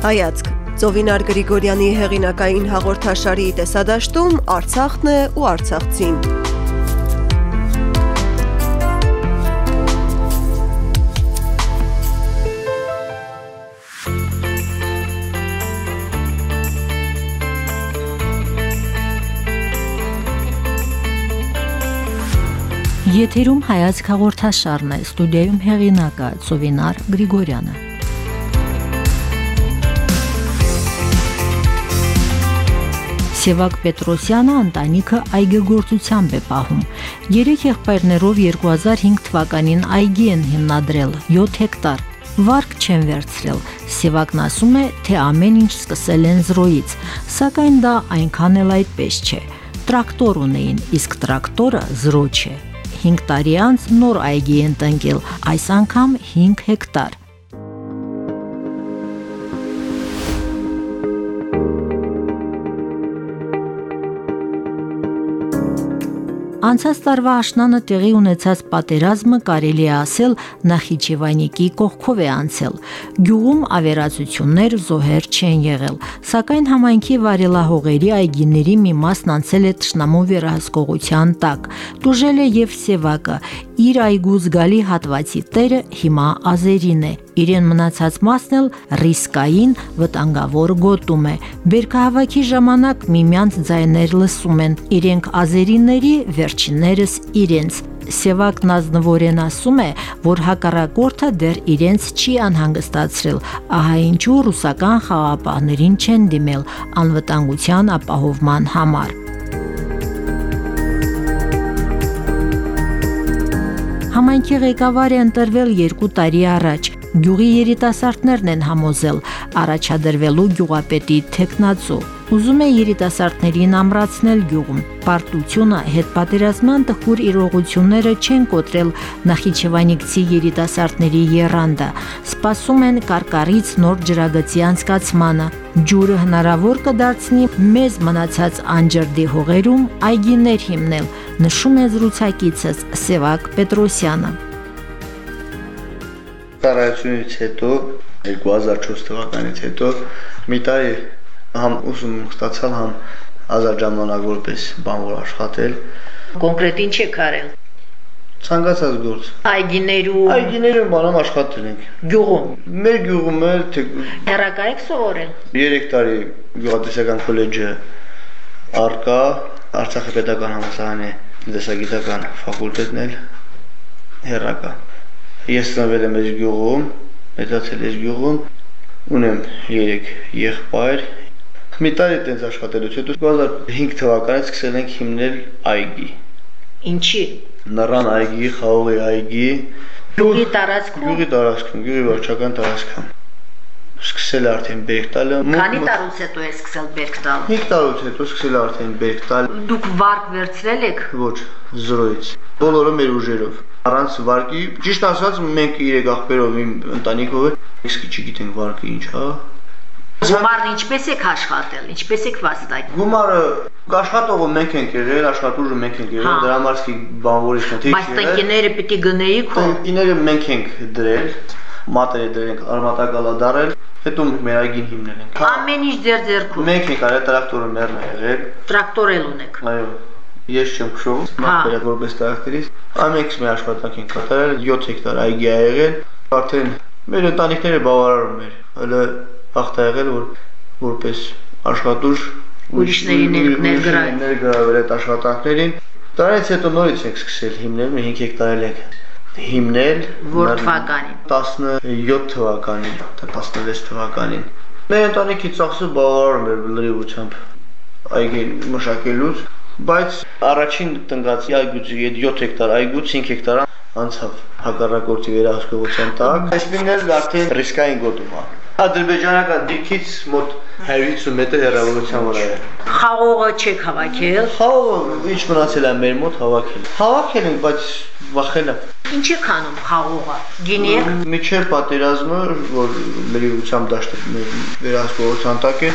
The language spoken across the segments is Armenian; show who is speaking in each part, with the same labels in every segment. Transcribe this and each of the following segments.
Speaker 1: Հայացք. Ծովինար Գրիգորյանի հեղինակային հաղորդաշարի տեսադաշտում Արցախն է ու Արցախցին։
Speaker 2: Եթերում հայացք հաղորդաշարն է, ստուդիայում հեղինակը Ծովինար Գրիգորյանը։ Սևակ Պետրոսյանը ընտանիքը այգեգործությամբ է պահում։ Երեք եղբայրներով 2005 թվականին այգի են հիմնադրել 7 հեկտար վարկ չեն վերցրել։ Սևակն ասում է, թե ամեն ինչ սկսել են զրոյից, սակայն դա այնքան էլ այդպես չէ։ Տրակտոր ունեին, իսկ տրակտորը զրո չէ։ 5 տարի անց նոր այգի են տնկել, այս անգամ 5 հեկտար։ Անցած տարվա աշնանը տեղի ունեցած պատերազմը կարելի է ասել Նախիջևանիկի կողքով է անցել։ Գյուղում ավերածություններ զոհեր չեն եղել, սակայն համայնքի վարելահողերի այգիների մի մասն անցել է ճշնամու վերահսկողության տակ։ Դուժել է եւ Սևակը, իր այգու զգալի հատվածի տերը հիմա ազերին է։ Իրեն մնացած մասն էլ ռիսկային վտանգավոր գոտում է։ Բերքահավաքի ժամանակ միմյանց ձայներ լսում են։ Իրենք ազերիների վերջիններս իրենց Սևակն ազնվորեն ասում է, որ հակառակորդը դեռ իրենց չի անհանգստացրել, ահա ինչու ռուսական խաղապահներին չեն դիմել անվտանգության ապահովման համար։ Համայնքի ղեկավարը ընտրվել 2 տարի առաջ։ Գյուղի երիտասարդներն են համոզել առաջադրվելու գյուղապետի տեխնացու։ Ուզում է երիտասարդներին ամրացնել գյուղում։ Պարտությունը հետպատերազմյան տխուր իրողությունները չեն կոտրել Նախիջևանիկցի երիտասարդների երանդը։ Սպասում են կարկառից նոր ջրագծի անցկացմանը։ Ջուրը հնարավոր կդարձնի մեզ մնացած անջրդի հողերում այգիներ հիմնել, նշում է զրուցակիցս Սևակ Պետրոսյանը։
Speaker 3: Տարածությունից հետո 2004 թվականից հետո մի տարի համ ուսում ստացալ, համ ազատ ժամանակ որպես բանվոր աշխատել։
Speaker 4: Կոնկրետ ինչ եք արել։
Speaker 3: Ցանկացած գործ։
Speaker 4: Այգիներում,
Speaker 3: Այգիներում բանամ աշխատել ենք։
Speaker 4: գյուղում։
Speaker 3: Մեր գյուղում էլ թե
Speaker 4: Հերակա եք սովորել։
Speaker 3: 3 տարի գյուղատնտեսական քոլեջը արկա Արցախի պետական համալսարանի տնտեսագիտական ֆակուլտետն էլ հերակա։ Ես ծնվել եմ այս գյուղում, մեծացել ես գյուղում, ունեմ 3 եղբայր։ Մի տարի տենց աշխատելուց հետո 2005 թվականից սկսել ենք հիմնել այգի։
Speaker 4: Ինչի։
Speaker 3: Նռան այգի, խաղողի այգի,
Speaker 4: Գյուղի տարածքում։
Speaker 3: գյուղի տարածքում, գյուղի վարչական տարածքում։ Սկսել արդեն բերք տալը։
Speaker 4: Քանի տարուց հետո է սկսել բերք տալ։
Speaker 3: 5 տարուց հետո սկսել արդեն բերք տալ։
Speaker 4: Դուք վարկ վերցրել եք։
Speaker 3: Ոչ, զրոյից։ Բոլորը մեր ուժերով։ Առանց վարկի, ճիշտ ասած, մենք երեք ախպերով իմ ընտանիքով իսկ չգիտենք վարկը ինչ, հա։
Speaker 4: Գումարն ինչպես եք աշխատել, ինչպես եք վաստակել։
Speaker 3: Գումարը աշխատողը մենք ենք եղել, աշխատուժը մենք ենք եղել,
Speaker 4: Հա։
Speaker 3: դրա մարսկի բանվորի շնթի
Speaker 4: Բայց տնկիները պիտի գնեիք ու
Speaker 3: Տնկիները մենք ենք դրել, մատերը դրենք արմատակալա դարել, հետո մեր այգին հիմնել ենք։ Հա,
Speaker 4: ամեն ինչ ձեր ձեռքում։
Speaker 3: Մենք ենք արել տրակտորը մերն է եղել,
Speaker 4: Տրակտոր էլ ունեք։
Speaker 3: այո։ Ես չեմ քշում,
Speaker 4: Հա։
Speaker 3: մատերը որպես տրակտորից։ Ամենքս մեր աշխատանք ենք կատարել, 7 հեկտար այգի ա եղել, արդեն մեր ընտանիքները բավարարում էր։ Հələ հաղթ ա եղել որ որպես աշխատուժ
Speaker 4: Ուրիշներին եք ներգրավել։
Speaker 3: այդ աշխատանքներին։ Դրանից հետո նորից ենք սկսել հիմնել, մի 5 հեկտար ենք հիմնել
Speaker 4: Որ թվականին։
Speaker 3: 17 թվականին, թե 16 թվականին։ Մեր ընտանիքի ծախսը բավարարում էր լրիվությամբ այգի մշակելուց, բայց առաջին տնկացի այգուց 7 հեկտար այգուց 5 հեկտար անցավ հակառակորդի վերահսկողության տակ։ Այսինքն արդեն ռիսկային գոտում է։ Ադրբեջանական դիրքից մոտ 150 մետր հեռավորության վրա է։
Speaker 4: Խաղողը չեք հավաքել։
Speaker 3: Խաղը ինչ մնացել է մեր մոտ հավաքել։ Հավաքել ենք, բայց վախել է։
Speaker 4: Ինչ եք անում խաղողը։ Գինի եք։
Speaker 3: Միջև պատերազմը, որ լրիվությամբ դաշտը մեր վերահսկողության տակ է,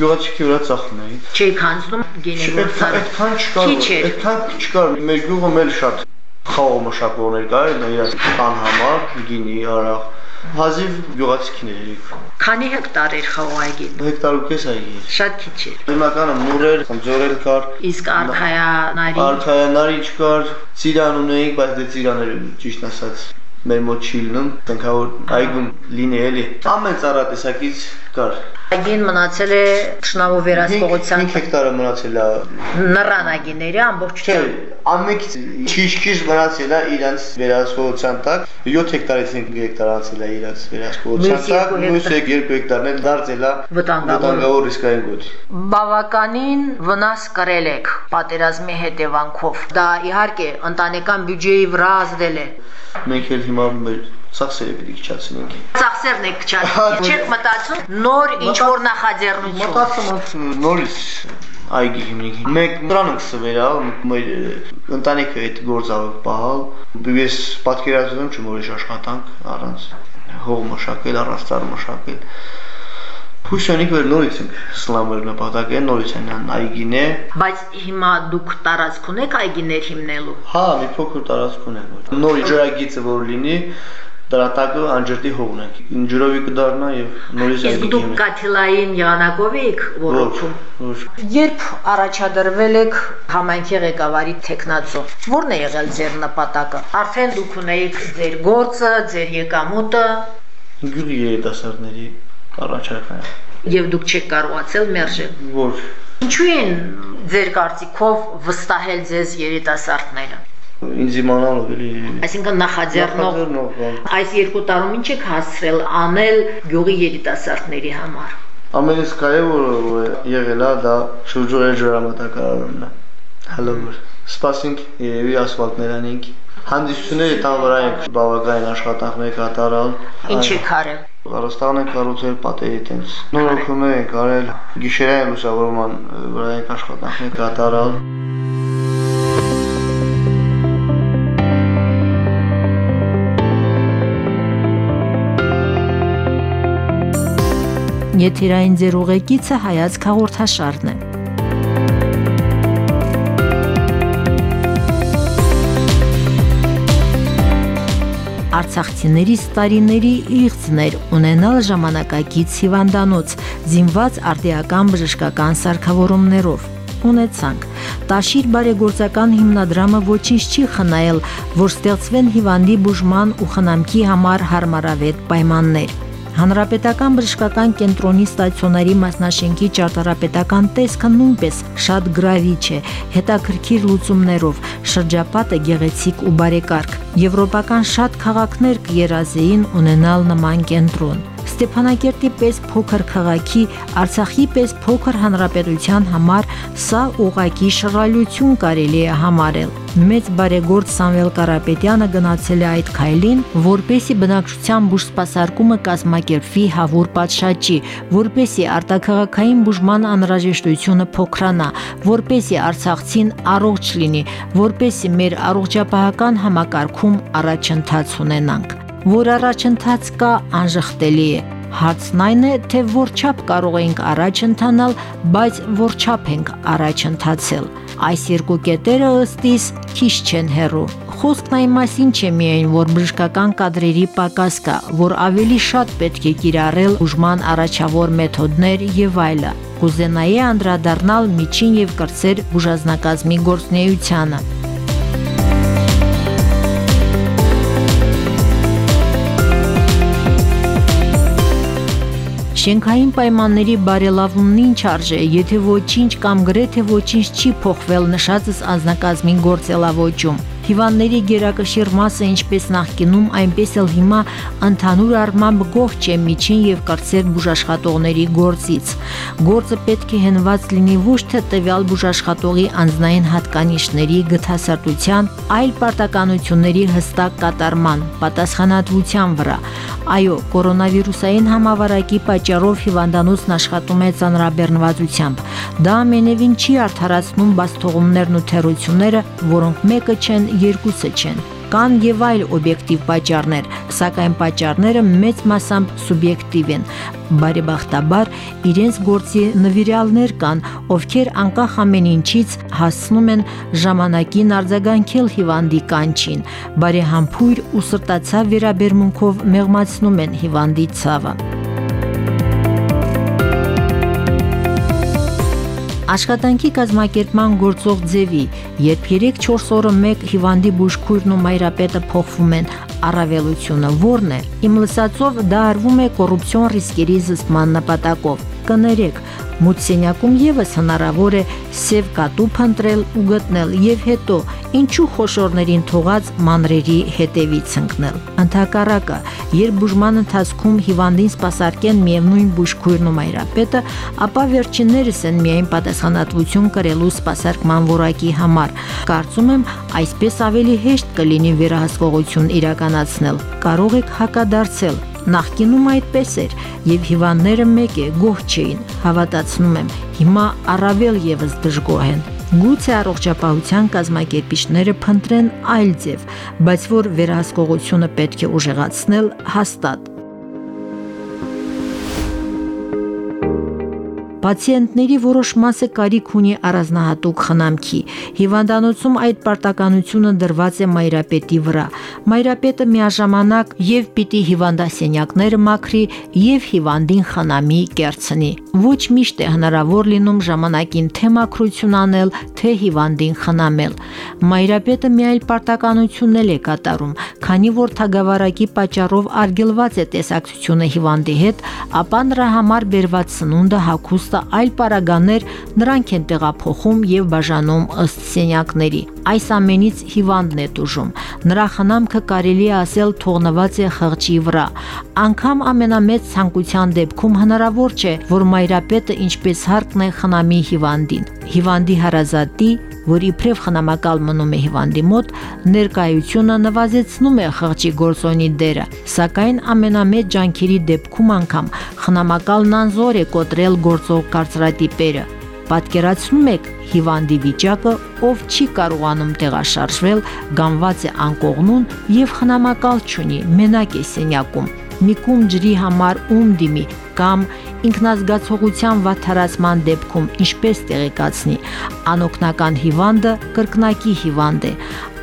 Speaker 3: գյուղացիքի վրա ծախում էին։
Speaker 4: Չեք հանձնում գինի որ
Speaker 3: Այդքան չկար, այդքան չկար։ Մեր գյուղում էլ շատ խաղող մշակողներ կար, նա իրաց տան համար, գինի, արաղ, Հազիվ գյուղացիքներ երեք։
Speaker 4: Քանի հեկտար էր խաղողայգին։
Speaker 3: Հեկտար ու կես այգի էր։
Speaker 4: Շատ քիչ էր։
Speaker 3: Հիմնականը մուրեր, ձորել կար,
Speaker 4: Իսկ արխայանարի
Speaker 3: արքայանարի չկար, ծիրան ունեինք, բայց դե ծիրաները ճիշտ ասած մեր մոտ չի լինում, տենքա որ այգում լինի էլի։ Ամեն ծառատեսակից կար։
Speaker 4: այգին մնացել է Շնավու վերահսկողության
Speaker 3: 5 հեկտարը մնացել է։
Speaker 4: նռանագիների ամբողջությամբ։
Speaker 3: Ամենից քիչ-քիչ մնացել է իրանց վերահսկողության տակ, 7 հեկտարից 5 հեկտար անցել է իրանց վերահսկողության տակ, մյուս
Speaker 4: հեկտար-
Speaker 3: 2 հեկտարն էլ դարձել է
Speaker 4: Վտանգավոր։
Speaker 3: ռիսկային գոտի։
Speaker 4: Բավականին վնաս կրել եք պատերազմի հետևանքով։ Դա իհարկե ընտանեկան բյուջեի վրա ազդել է։
Speaker 3: Մենք էլ հիմա մեր ծախսերը պիտի քչացնենք։
Speaker 4: Ծախսերն եք քչացնում։ Չեք մտածում նոր ինչ որ նախաձեռնություն։
Speaker 3: Մտածում եմ նորից այգի հիմնենք։ Մենք նրան ենք սվերա, մեր ընտանիքը այդ գործավը պահալ։ Ես պատկերացնում եմ չեմ որ ինչ աշխատանք առանց հող մշակել, առանց ծառ մշակել։ Հույսանիք վեր նորից ենք սլամեր նպատակը նորից են այգին է։
Speaker 4: Բայց հիմա դուք տարածք ունեք այգիներ հիմնելու։
Speaker 3: Հա, մի փոքր տարածք ունենք։ Նոր ջրագիծը որ լինի, դրատակը անջրտի հող ունենք։ Ջրովի կդառնա եւ նորից այգի
Speaker 4: դուք կաթիլային եղանակով եք որոշում։
Speaker 3: Ոչ։
Speaker 4: Երբ առաջադրվել եք համայնքի ղեկավարի տեխնացու, ո՞րն է եղել ձեր նպատակը։ Արդեն դուք ունեիք ձեր գործը, ձեր եկամուտը,
Speaker 3: Գյուղի երիտասարդների առաջարկն
Speaker 4: եւ դուք չեք կարողացել մերժել։
Speaker 3: Ոչ։
Speaker 4: Ինչու են ձեր կարծիքով վստահել ձեզ երիտասարդները։
Speaker 3: Ինձ իմանալով էլի
Speaker 4: Այսինքն նախաձեռնող
Speaker 3: բան։
Speaker 4: այս երկու տարում ինչ եք հասցրել անել գյուղի երիտասարդների համար։
Speaker 3: ամենից կարևորը որ եղել է դա շուրջօրյա ջրամատակարարումն է։ Հալոմր։ Սպասենք երևի ասֆալտներ անենք։ Հանդիսությունների տան վրա ենք բավականին աշխատանքներ կատարալ։
Speaker 4: Ինչ եք արել։
Speaker 3: Առաստաղն ենք կառուցել պատերի տենց։ Նորոգումներ ենք արել, գիշերային լուսավորման վրա ենք աշխատանքներ կատարալ։
Speaker 2: Եթերային ձեր ուղեկիցը հայացք հաղորդաշարն է։ Արցախցիներից տարիների իղձներ ունենալ ժամանակակից հիվանդանոց, զինված արդիական բժշկական սարքավորումներով ունեցանք։ Տաշիր բարեգործական հիմնադրամը ոչինչ չի խնայել, որ ստեղծվեն հիվանդի բուժման ու խնամքի համար հարմարավետ պայմաններ։ Հանրապետական բժշկական կենտրոնի ստացիոնարի մասնաշենքի ճարտարապետական տեսքը նույնպես շատ գրավիչ է, հետաքրքիր լուծումներով, շրջապատը գեղեցիկ ու բարեկարգ։ Եվրոպական շատ քաղաքներ կերազեին ունենալ նման կենտրոն։ Ստեփանակերտի պես փոքր քաղաքի, Արցախի պես փոքր հանրապետության համար սա ուղակի շռայլություն կարելի է համարել։ Մեծ բարեգործ Սամվել Կարապետյանը գնացել է այդ քայլին, որպեսի բնակչության բուժսպասարկումը կազմակերպվի հավուր պատշաճի, որպեսի արտաքաղաքային բուժման անհրաժեշտությունը փոքրանա, որպեսի Արցախցին առողջ լինի, որպեսի մեր առողջապահական համակարգում առաջընթաց ունենանք որ առաջընթաց կա անժխտելի է։ Հարցն այն է, թե որչափ կարող ենք առաջ ընթանալ, բայց որչափ ենք առաջ ընթացել։ Այս երկու կետերը ըստիս քիչ չեն հեռու։ Խոսքն այն մասին չէ միայն, որ բժշկական կադրերի պակաս կա, որ ավելի շատ պետք է կիրառել ուժման առաջավոր մեթոդներ եւ այլը։ Կուզենայի անդրադառնալ միջին եւ կրծեր բուժազնակազմի գործնեությանը։ Շենքային պայմանների բարելավումն ինչ արժե, եթե ոչինչ կամ գրեթե ոչինչ չի փոխվել նշածս անձնակազմի գործելավոճում։ Հիվանդների գերակշիռ մասը ինչպես նախկինում, այնպես էլ հիմա ընդհանուր առմամբ գող չէ միջին եւ կրծեր բուժաշխատողների գործից։ Գործը պետք է հենված լինի ոչ թե տվյալ բուժաշխատողի անձնային հատկանիշների գթասարտության, այլ պարտականությունների հստակ կատարման, պատասխանատվության վրա։ Այո, կորոնավիրուսային համավարակի պատճառով հիվանդանոցն աշխատում է ծանրաբեռնվածությամբ։ Դա ամենևին չի արդարացնում բացթողումներն ու թերությունները, որոնք մեկը չեն, երկուսը չեն։ Կան եւ այլ օբյեկտիվ պատճառներ, սակայն պատճառները մեծ մասամբ սուբյեկտիվ են։ Բարեբախտաբար իրենց գործի նվիրյալներ կան, ովքեր անկախ ամեն ինչից հասնում են ժամանակին արձագանքել հիվանդի կանչին, բարեհամբույր ու սրտացավ վերաբերմունքով մեղմացնում են հիվանդի ցավը։ Աշխատանքի կազմակերպման գործող ձևի, երբ 3-4 օրը մեկ հիվանդի բուժքույրն ու մայրապետը փոխվում են, առավելությունը ո՞րն է։ Իմ լսածով դա արվում է կոռուպցիոն ռիսկերի զսպման նպատակով։ Կներեք, Մուտսենյակում եւս հնարավոր է սև կատու փնտրել ու գտնել եւ հետո ինչու խոշորներին թողած մանրերի հետևից ընկնել։ Անթակարակը, երբ բուժման ընթացքում հիվանդին սпасարկեն միևնույն բուժքույրն ու մայրապետը, ապա վերջիններս են միայն պատասխանատվություն կրելու սпасարկման որակի համար։ Կարծում եմ, այսպես ավելի հեշտ կլինի վերահսկողություն իրականացնել։ Կարող եք հակադարձել Նախկինում այդպես էր, եւ հիվանդները մեկ է գոհ չէին, հավատացնում եմ։ Հիմա առավել եւս դժգոհ են։ Գուցե առողջապահության կազմակերպիչները փնտրեն այլ ձև, բայց որ վերահսկողությունը պետք է ուժեղացնել հաստատ։ Պացիենտների որոշ մասը կարիք ունի առանձնահատուկ խնամքի։ Հիվանդանոցում այդ պարտականությունը դրված է մայրապետի վրա։ Մայրապետը միաժամանակ եւ պիտի հիվանդասենյակները մաքրի եւ հիվանդին խնամի կերցնի։ Ոչ միշտ է հնարավոր լինում ժամանակին թե մաքրություն անել, թե հիվանդին խնամել։ Մայրապետը մի այլ պարտականությունն էլ է կատարում, քանի որ թագավարակի պատճառով արգելված է տեսակցությունը հիվանդի հետ, ապա նրա համար բերված սնունդը հակուս 10 այլ պարագաներ նրանք են տեղափոխում եւ բաժանում ըստ սենյակների։ Այս ամենից հիվանդն է դժում։ Նրա խնամքը կարելի է ասել թողնված է խղճի վրա։ Անկամ ամենամեծ ցանկության դեպքում հնարավոր չէ, որ մայրապետը ինչպես հարկն է խնամի հիվանդին։ Հիվանդի հարազատի որ իբրև խնամակալ մնում է հիվանդի մոտ, ներկայությունը նվազեցնում է խղճի գործոնի դերը, սակայն ամենամեծ ջանքերի դեպքում անգամ խնամակալն անզոր է կոտրել գործող կարծրատիպերը։ Պատկերացնում եք հիվանդի վիճակը, ով չի կարողանում տեղաշարժվել, գանված է անկողնուն եւ խնամակալ չունի, մենակ է սենյակում։ Մի կում ջրի համար ում դիմի կամ ինքնազգացողության վատթարացման դեպքում ինչպես տեղեկացնի. Անօքնական հիվանդը կրկնակի հիվանդ է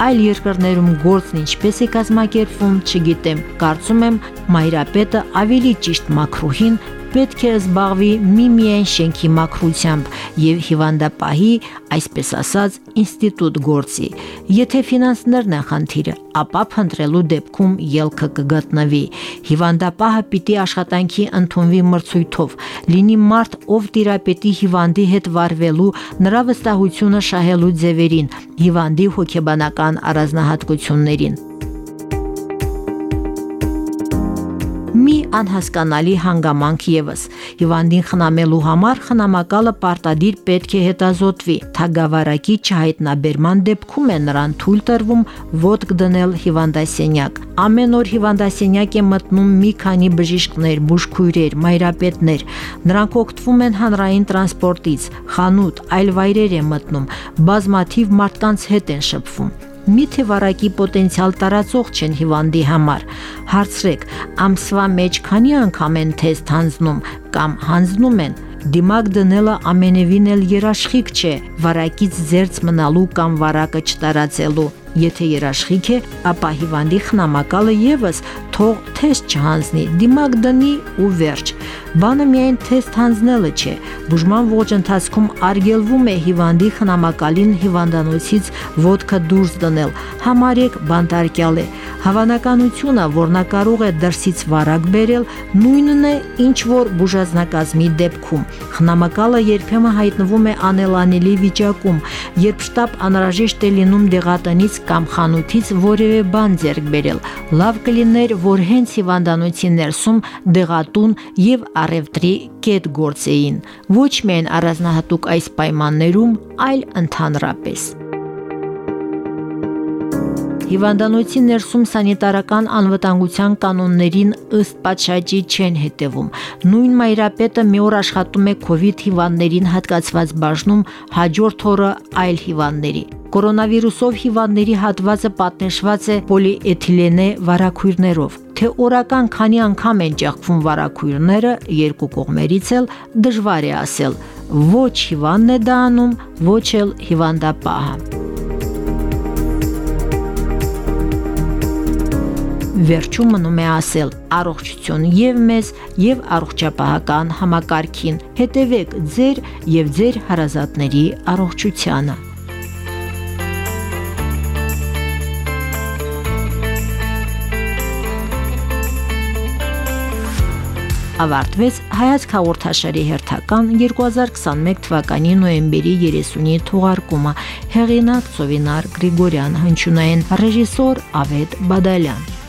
Speaker 2: այլ երկրներում գործն ինչպես է կազմակերպվում, չգիտեմ։ Կարծում եմ, մայրապետը ավելի ճիշտ մակրուհին պետք է զբաղվի միմիայն շենքի մակրությամբ եւ հիվանդապահի, այսպես ասած, ինստիտուտ գործի։ Եթե ֆինանսներն են խնդիրը, ապա փնտրելու դեպքում ելքը կգտնվի։ Հիվանդապահը պիտի աշխատանքի ընդունվի մրցույթով, լինի մարդ, ով տիրապետի հիվանդի հետ վարվելու, նրա վստահությունը շահելու ձևերին, հիվանդի հոգեբանական առանձնահատկություններին։ անհասկանալի հանգամանք եւս։ Հիվանդին խնամելու համար խնամակալը պարտադիր պետք է հետազոտվի։ Թագավարակի չհայտնաբերման դեպքում է նրան թույլ տրվում ոդկ դնել հիվանդասենյակ։ Ամեն օր հիվանդասենյակ է մտնում մի քանի բժիշկներ, բուժքույրեր, մայրապետներ։ Նրանք օգտվում են հանրային տրանսպորտից, խանութ, այլ վայրեր է մտնում, բազմաթիվ մարդկանց հետ են շփվում միթե վարակի պոտենցիալ տարածող չեն հիվանդի համար։ Հարցրեք, ամսվա մեջ քանի անգամ են թեստ հանձնում կամ հանձնում են։ Դիմակ դնելը ամենևին էլ երաշխիք չէ վարակից զերծ մնալու կամ վարակը չտարածելու։ Եթե երաշխիք է, ապա հիվանդի խնամակալը եւս թող թեստ չհանձնի, դիմակ դնի ու վերջ։ Բանը միայն թեստ հանձնելը չէ։ Բուժման ողջ ընթացքում արգելվում է հիվանդի խնամակալին հիվանդանոցից ոդկը դուրս դնել։ Համարեք բանտարկյալ է։ Հավանականությունը, որ նա կարող է դրսից վարակ բերել, նույնն է, ինչ որ բուժազնակազմի դեպքում։ Խնամակալը երբեմն հայտնվում է անելանելի վիճակում, երբ շտապ անհրաժեշտ է լինում դեղատնից կամ խանութից որևէ բան ձեռք բերել։ Լավ կլիներ, որ հենց հիվանդանոցի ներսում դեղատուն եւ առևտրի կետ գործեին։ Ոչ միայն առանձնահատուկ այս պայմաններում, այլ ընդհանրապես։ Հիվանդանոցի ներսում սանիտարական անվտանգության կանոններին ըստ պատշաճի չեն հետևում։ Նույն մայրապետը մի օր աշխատում է իդ հիվանդներին հատկացված բաժնում, հաջորդ օրը այլ հիվանդների։ Կորոնավիրուսով հիվանդների հատվածը պատնեշված է պոլիէթիլենե վարակույրներով։ Թե օրական քանի անգամ են ճեղքվում վարակույրները, երկու կողմերից էլ դժվար է ասել։ Ոչ հիվանդն է դա անում, ոչ էլ հիվանդապահը։ Վերջում մնում է ասել. առողջություն եւ մեզ եւ առողջապահական համակարգին։ Հետևեք ձեր եւ ձեր հարազատների առողջությանը։ ավարտվեց հայացք հաղորդաշարի հերթական 2021 թվականի նոյեմբերի 30-ի թողարկումը հեղինակ Ծովինար Գրիգորյան հնչյունային ռեժիսոր Ավետ Բադալյան